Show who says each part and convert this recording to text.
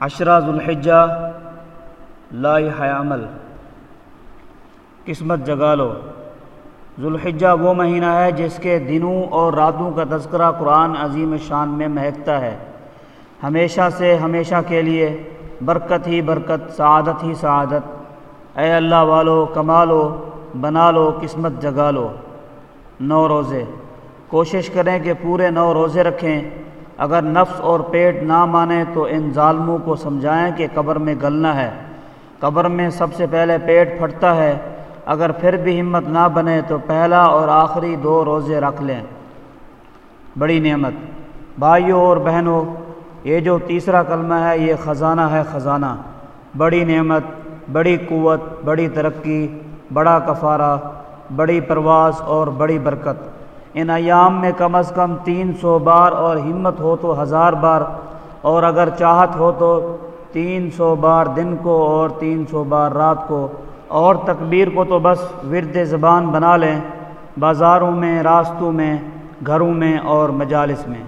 Speaker 1: عشرہ ذوالحجہ لائح عمل۔ قسمت جگا لو۔ ذوالحجہ وہ مہینہ ہے جس کے دنوں اور راتوں کا تذکرہ قرآن عظیم شان میں مہکتا ہے۔ ہمیشہ سے ہمیشہ کے لیے برکت ہی برکت، سعادت ہی سعادت۔ اے اللہ والو کما لو بنا لو، قسمت جگا لو۔ نو روزے۔ کوشش کریں کہ پورے نو روزے رکھیں۔ اگر نفس اور پیٹ نہ مانے تو ان ظالموں کو سمجھائیں کہ قبر میں گلنا ہے۔ قبر میں سب سے پہلے پیٹ پھٹتا ہے۔ اگر پھر بھی ہمت نہ بنے تو پہلا اور آخری دو روزے رکھ لیں۔ بڑی نعمت۔ بھائیوں اور بہنوں یہ جو تیسرا کلمہ ہے، یہ خزانہ ہے خزانہ۔ بڑی نعمت، بڑی قوت، بڑی ترقی، بڑا کفارہ، بڑی پرواز اور بڑی برکت۔ ان ایام میں کم از کم تین سو بار اور ہمت ہو تو ہزار بار، اور اگر چاہت ہو تو تین سو بار دن کو اور تین سو بار رات کو، اور تکبیر کو تو بس ورد زبان بنا لیں، بازاروں میں، راستوں میں، گھروں میں اور مجالس میں۔